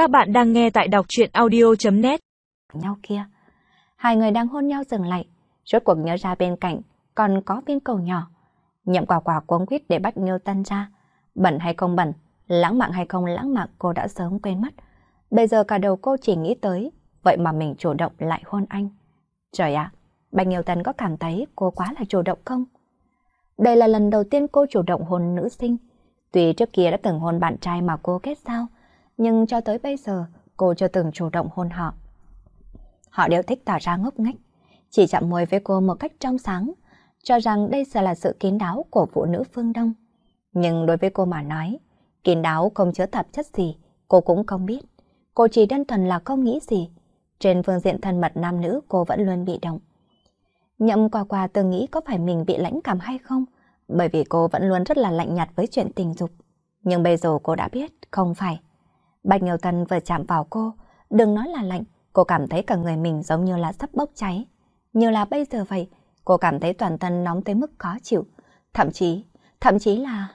Các bạn đang nghe tại đọc chuyện audio.net Nhau kia. Hai người đang hôn nhau dừng lại, rốt cuộc nhớ ra bên cạnh còn có viên cầu nhỏ. Nhậm quả quả cuống quýt để bắt Nghiêu Tân ra. Bẩn hay không bẩn, lãng mạn hay không lãng mạn cô đã sớm quên mất. Bây giờ cả đầu cô chỉ nghĩ tới, vậy mà mình chủ động lại hôn anh. Trời ạ, Bạch Nghiêu Tân có cảm thấy cô quá là chủ động không? Đây là lần đầu tiên cô chủ động hôn nữ sinh. Tuy trước kia đã từng hôn bạn trai mà cô kết giao, nhưng cho tới bây giờ cô chưa từng chủ động hôn họ. Họ đều thích tỏ ra ngốc nghếch, chỉ chạm môi với cô một cách trong sáng, cho rằng đây sẽ là sự kín đáo của phụ nữ phương Đông. Nhưng đối với cô mà nói, kín đáo không chứa tạp chất gì, cô cũng không biết. Cô chỉ đơn thuần là không nghĩ gì. Trên phương diện thân mật nam nữ cô vẫn luôn bị động. Nhậm qua qua từng nghĩ có phải mình bị lãnh cảm hay không, bởi vì cô vẫn luôn rất là lạnh nhạt với chuyện tình dục. Nhưng bây giờ cô đã biết, không phải. Bạch Nhiều Thần vừa chạm vào cô, đừng nói là lạnh, cô cảm thấy cả người mình giống như là sắp bốc cháy. Như là bây giờ vậy, cô cảm thấy toàn thân nóng tới mức khó chịu. Thậm chí, thậm chí là...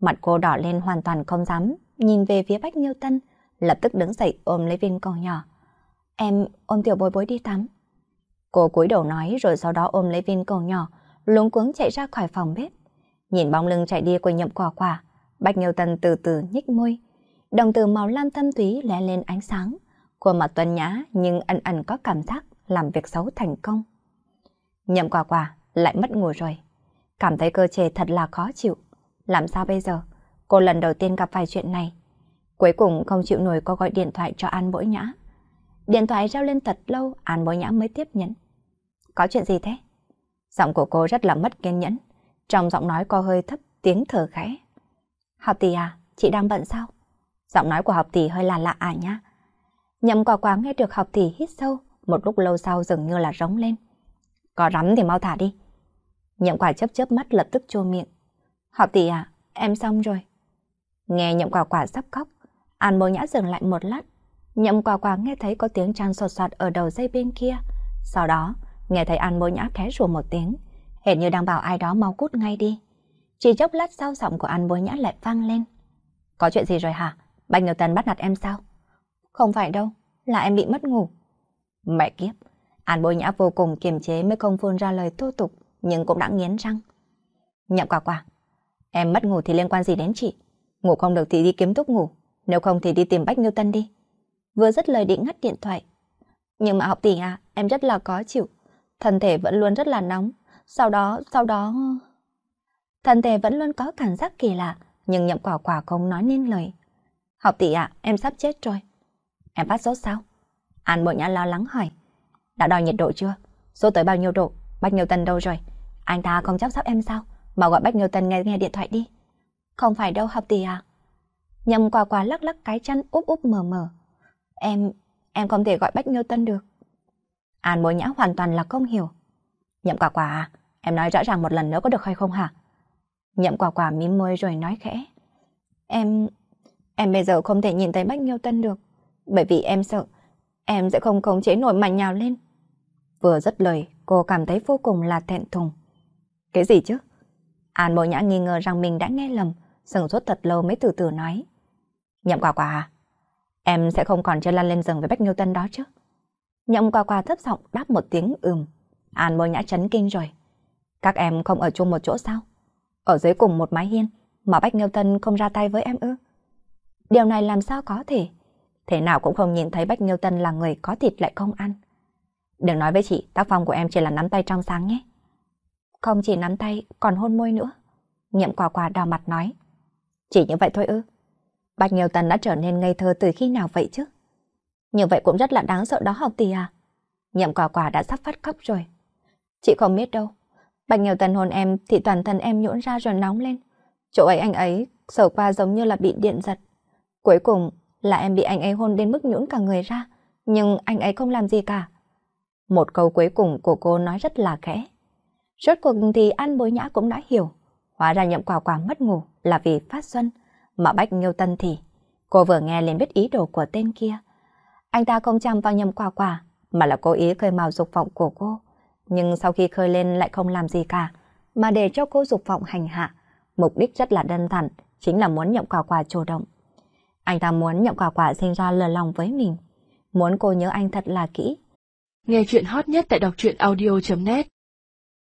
Mặt cô đỏ lên hoàn toàn không dám, nhìn về phía Bách Nhiêu Tân, lập tức đứng dậy ôm lấy viên cầu nhỏ. Em ôm tiểu bối bối đi tắm. Cô cúi đầu nói rồi sau đó ôm lấy viên cầu nhỏ, luống cuống chạy ra khỏi phòng bếp. Nhìn bóng lưng chạy đi của nhậm quả quả, Bách Nhiêu Tân từ từ nhích môi, đồng từ màu lam thâm thúy lóe lên ánh sáng. Khuôn mặt tuần nhã nhưng ẩn ẩn có cảm giác làm việc xấu thành công. Nhậm quả quả lại mất ngủ rồi. Cảm thấy cơ thể thật là khó chịu. Làm sao bây giờ? Cô lần đầu tiên gặp phải chuyện này. Cuối cùng không chịu nổi cô gọi điện thoại cho An Bỗi Nhã. Điện thoại reo lên thật lâu, An Bối Nhã mới tiếp nhận. Có chuyện gì thế? Giọng của cô rất là mất kiên nhẫn. Trong giọng nói có hơi thấp tiếng thở khẽ. Học tỷ à, chị đang bận sao? Giọng nói của học tỷ hơi là lạ à nhá. Nhậm quả quả nghe được học tỷ hít sâu, một lúc lâu sau dường như là rống lên. Có rắm thì mau thả đi. Nhậm quả chớp chớp mắt lập tức chua miệng. Học tỷ à, em xong rồi. Nghe nhậm quả quả sắp khóc, An bố nhã dừng lại một lát. Nhậm quả quả nghe thấy có tiếng trang sột soạt ở đầu dây bên kia. Sau đó, nghe thấy An bố nhã khẽ rùa một tiếng, hệt như đang bảo ai đó mau cút ngay đi. Chỉ chốc lát sau giọng của An bố nhã lại vang lên. Có chuyện gì rồi hả? Bạch Tần bắt nạt em sao? Không phải đâu, là em bị mất ngủ. Mẹ kiếp, An bối nhã vô cùng kiềm chế mới không phun ra lời thô tục, nhưng cũng đã nghiến răng. Nhậm quả quả, em mất ngủ thì liên quan gì đến chị? Ngủ không được thì đi kiếm thuốc ngủ, nếu không thì đi tìm Bách Tân đi. Vừa dứt lời định ngắt điện thoại. Nhưng mà học tỷ à, em rất là khó chịu. Thân thể vẫn luôn rất là nóng. Sau đó, sau đó... Thân thể vẫn luôn có cảm giác kỳ lạ, nhưng nhậm quả quả không nói nên lời. Học tỷ ạ, em sắp chết rồi. Em phát sốt sao? An Bội Nhã lo lắng hỏi. Đã đo nhiệt độ chưa? Số tới bao nhiêu độ? Bách Nhiêu Tân đâu rồi? Anh ta không chăm sóc em sao? Bảo gọi Bách Nhiêu Tân nghe nghe điện thoại đi. Không phải đâu học tỷ à? Nhầm quả quả lắc lắc cái chân úp úp mờ mờ. Em, em không thể gọi Bách Nhiêu Tân được. An Bội Nhã hoàn toàn là không hiểu. Nhậm quả quả à? Em nói rõ ràng một lần nữa có được hay không hả? Nhậm quả quả mím môi rồi nói khẽ. Em, Em bây giờ không thể nhìn thấy Bách Nghiêu Tân được, bởi vì em sợ em sẽ không khống chế nổi mà nhào lên. Vừa dứt lời, cô cảm thấy vô cùng là thẹn thùng. Cái gì chứ? An Mộ Nhã nghi ngờ rằng mình đã nghe lầm, sừng sốt thật lâu mới từ từ nói. Nhậm quả quả à? Em sẽ không còn chơi lăn lên giường với Bách Nghiêu Tân đó chứ? Nhậm quả quả thấp giọng đáp một tiếng ừm. An Mộ Nhã chấn kinh rồi. Các em không ở chung một chỗ sao? Ở dưới cùng một mái hiên mà Bách Nghiêu Tân không ra tay với em ư? Điều này làm sao có thể? Thế nào cũng không nhìn thấy Bách Nghiêu Tân là người có thịt lại không ăn. Đừng nói với chị, tác phong của em chỉ là nắm tay trong sáng nhé. Không chỉ nắm tay, còn hôn môi nữa. Nhậm quả quả đào mặt nói. Chỉ như vậy thôi ư. Bạch Nghiêu Tân đã trở nên ngây thơ từ khi nào vậy chứ? Như vậy cũng rất là đáng sợ đó học tỷ à. Nhậm quả quả đã sắp phát khóc rồi. Chị không biết đâu. Bạch Nghiêu Tân hôn em thì toàn thân em nhũn ra rồi nóng lên. Chỗ ấy anh ấy sờ qua giống như là bị điện giật. Cuối cùng là em bị anh ấy hôn đến mức nhũn cả người ra, nhưng anh ấy không làm gì cả. Một câu cuối cùng của cô nói rất là khẽ. Rốt cuộc thì An Bối Nhã cũng đã hiểu. Hóa ra nhậm quả quả mất ngủ là vì phát xuân, mà Bách Nghiêu Tân thì. Cô vừa nghe liền biết ý đồ của tên kia. Anh ta không chăm vào nhậm quả quả, mà là cố ý khơi mào dục vọng của cô. Nhưng sau khi khơi lên lại không làm gì cả, mà để cho cô dục vọng hành hạ. Mục đích rất là đơn giản, chính là muốn nhậm quả quả chủ động. Anh ta muốn nhậm quả quả sinh ra lờ lòng với mình. Muốn cô nhớ anh thật là kỹ. Nghe chuyện hot nhất tại đọc truyện audio.net